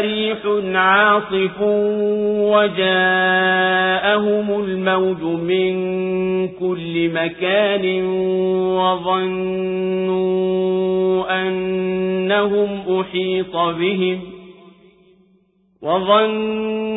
ريح عاصف وجاءهم الموج من كل مكان وظنوا أنهم أحيط بهم وظنوا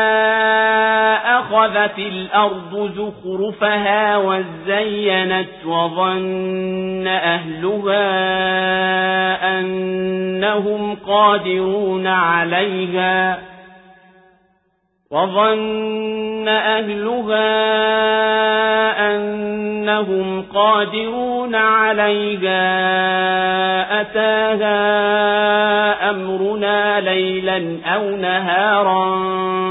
أخذت الأرض زخرفها وزينت وظن أهلها أنهم قادرون عليها وظن أهلها أنهم قادرون عليها أتاها أمرنا ليلا أو نهارا